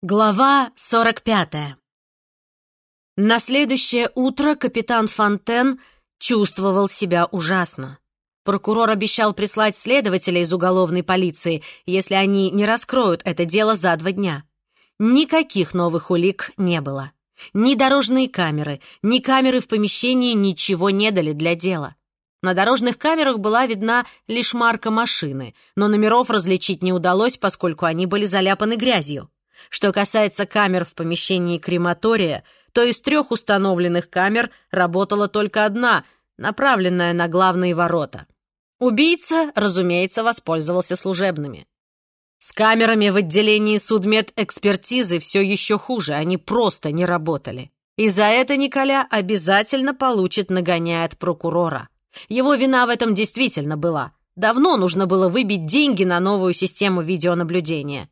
Глава 45 На следующее утро капитан Фонтен чувствовал себя ужасно. Прокурор обещал прислать следователя из уголовной полиции, если они не раскроют это дело за два дня. Никаких новых улик не было. Ни дорожные камеры, ни камеры в помещении ничего не дали для дела. На дорожных камерах была видна лишь марка машины, но номеров различить не удалось, поскольку они были заляпаны грязью. Что касается камер в помещении крематория, то из трех установленных камер работала только одна, направленная на главные ворота. Убийца, разумеется, воспользовался служебными. С камерами в отделении судмедэкспертизы все еще хуже, они просто не работали. И за это Николя обязательно получит нагоняя от прокурора. Его вина в этом действительно была. Давно нужно было выбить деньги на новую систему видеонаблюдения.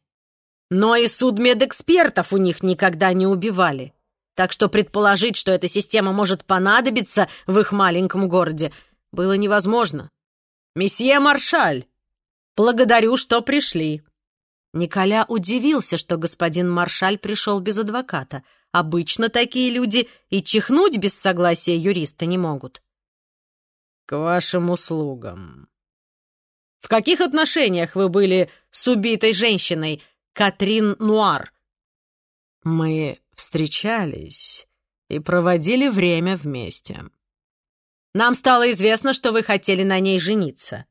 Но и судмедэкспертов у них никогда не убивали. Так что предположить, что эта система может понадобиться в их маленьком городе, было невозможно. «Месье Маршаль, благодарю, что пришли». Николя удивился, что господин Маршаль пришел без адвоката. Обычно такие люди и чихнуть без согласия юриста не могут. «К вашим услугам». «В каких отношениях вы были с убитой женщиной?» Катрин Нуар. Мы встречались и проводили время вместе. Нам стало известно, что вы хотели на ней жениться.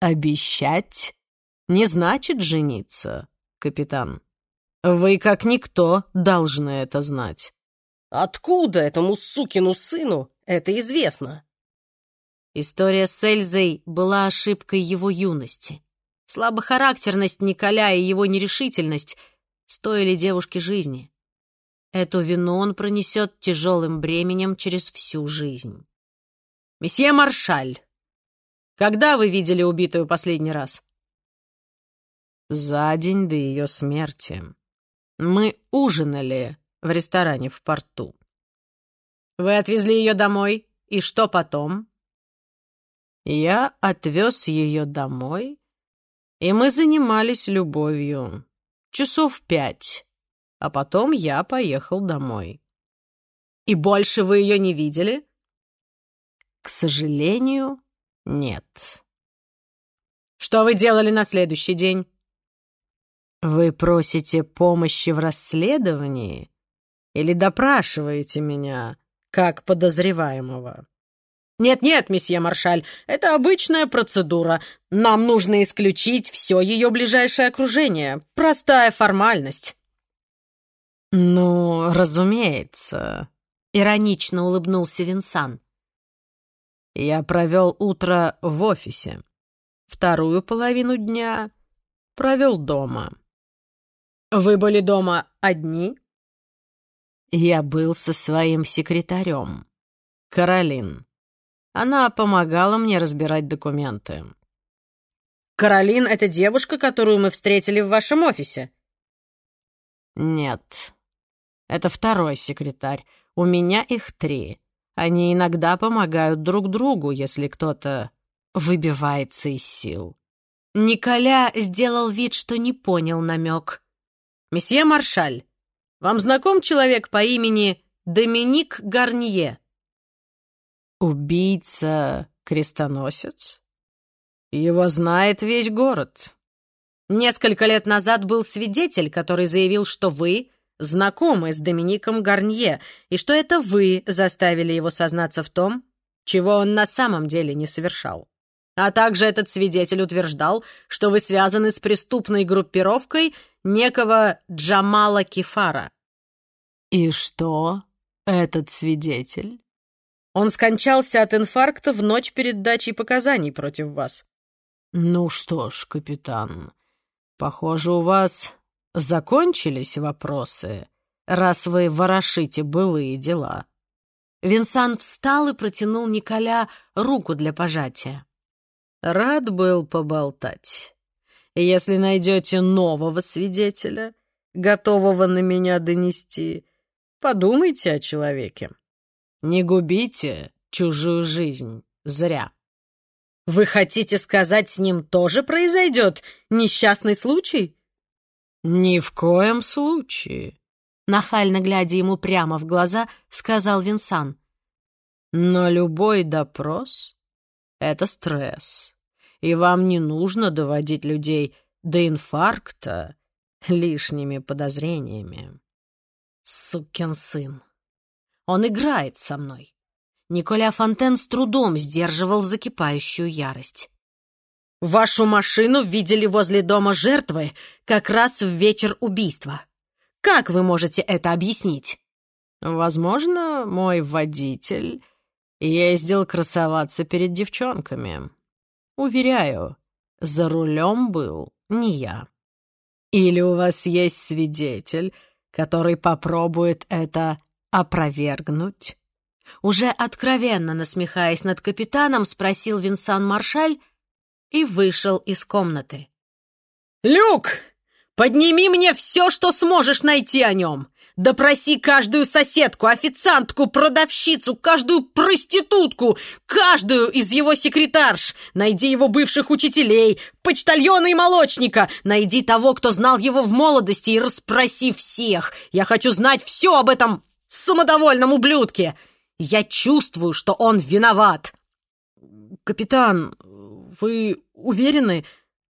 Обещать не значит жениться, капитан. Вы, как никто, должны это знать. Откуда этому сукину сыну это известно? История с Эльзой была ошибкой его юности. Слабохарактерность Николя и его нерешительность стоили девушке жизни. Эту вину он пронесет тяжелым бременем через всю жизнь. «Месье Маршаль, когда вы видели убитую последний раз?» «За день до ее смерти. Мы ужинали в ресторане в порту». «Вы отвезли ее домой, и что потом?» «Я отвез ее домой и мы занимались любовью. Часов пять. А потом я поехал домой. И больше вы ее не видели? К сожалению, нет. Что вы делали на следующий день? Вы просите помощи в расследовании или допрашиваете меня как подозреваемого? «Нет-нет, месье Маршаль, это обычная процедура. Нам нужно исключить все ее ближайшее окружение. Простая формальность». «Ну, разумеется», — иронично улыбнулся Винсан. «Я провел утро в офисе. Вторую половину дня провел дома». «Вы были дома одни?» «Я был со своим секретарем, Каролин». Она помогала мне разбирать документы. «Каролин — это девушка, которую мы встретили в вашем офисе?» «Нет. Это второй секретарь. У меня их три. Они иногда помогают друг другу, если кто-то выбивается из сил». Николя сделал вид, что не понял намек. «Месье Маршаль, вам знаком человек по имени Доминик Гарнье?» Убийца-крестоносец? Его знает весь город. Несколько лет назад был свидетель, который заявил, что вы знакомы с Домиником Гарнье, и что это вы заставили его сознаться в том, чего он на самом деле не совершал. А также этот свидетель утверждал, что вы связаны с преступной группировкой некого Джамала Кифара. И что этот свидетель он скончался от инфаркта в ночь перед дачей показаний против вас. Ну что ж, капитан, похоже, у вас закончились вопросы, раз вы ворошите былые дела. Винсан встал и протянул Николя руку для пожатия. Рад был поболтать. Если найдете нового свидетеля, готового на меня донести, подумайте о человеке. Не губите чужую жизнь зря. Вы хотите сказать, с ним тоже произойдет несчастный случай? «Ни в коем случае», — нахально глядя ему прямо в глаза, сказал Винсан. «Но любой допрос — это стресс, и вам не нужно доводить людей до инфаркта лишними подозрениями». «Сукин сын! Он играет со мной!» Николя Фонтен с трудом сдерживал закипающую ярость. Вашу машину видели возле дома жертвы как раз в вечер убийства. Как вы можете это объяснить? Возможно, мой водитель ездил красоваться перед девчонками. Уверяю, за рулем был не я. Или у вас есть свидетель, который попробует это опровергнуть? Уже откровенно насмехаясь над капитаном, спросил Винсан Маршаль, и вышел из комнаты. «Люк, подними мне все, что сможешь найти о нем! Допроси каждую соседку, официантку, продавщицу, каждую проститутку, каждую из его секретарш. Найди его бывших учителей, почтальона и молочника. Найди того, кто знал его в молодости, и расспроси всех. Я хочу знать все об этом самодовольном ублюдке. Я чувствую, что он виноват. Капитан, вы уверены?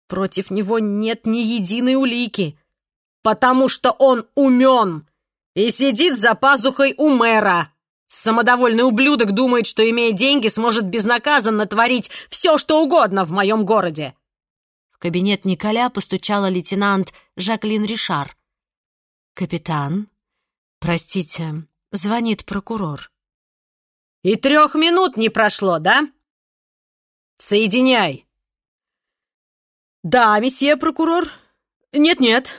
Против него нет ни единой улики. Потому что он умен и сидит за пазухой у мэра. Самодовольный ублюдок думает, что, имея деньги, сможет безнаказанно творить все, что угодно в моем городе. В кабинет Николя постучала лейтенант Жаклин Ришар. «Капитан, простите, звонит прокурор». «И трех минут не прошло, да?» «Соединяй!» «Да, месье прокурор. Нет-нет.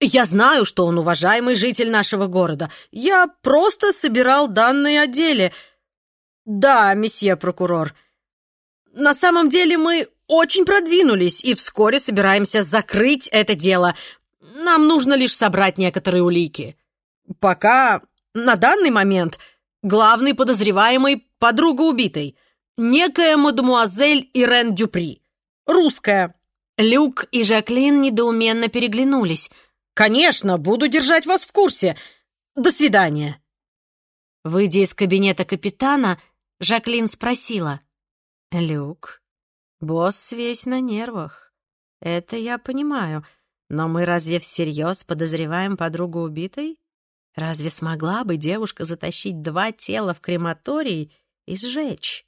Я знаю, что он уважаемый житель нашего города. Я просто собирал данные о деле. Да, месье прокурор. На самом деле мы очень продвинулись и вскоре собираемся закрыть это дело. Нам нужно лишь собрать некоторые улики. Пока, на данный момент, главный подозреваемый — подруга убитой — некая мадемуазель Ирен Дюпри. Русская. Люк и Жаклин недоуменно переглянулись. «Конечно, буду держать вас в курсе. До свидания». Выйдя из кабинета капитана, Жаклин спросила. «Люк, босс весь на нервах. Это я понимаю. Но мы разве всерьез подозреваем подругу убитой? Разве смогла бы девушка затащить два тела в крематорий и сжечь?»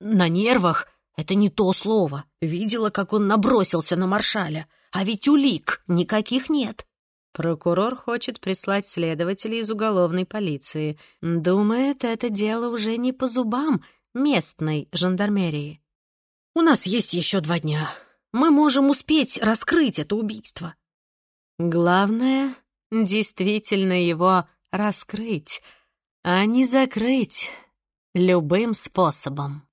На нервах — это не то слово. Видела, как он набросился на маршаля. А ведь улик никаких нет. Прокурор хочет прислать следователей из уголовной полиции. Думает, это дело уже не по зубам местной жандармерии. У нас есть еще два дня. Мы можем успеть раскрыть это убийство. Главное — действительно его раскрыть, а не закрыть любым способом.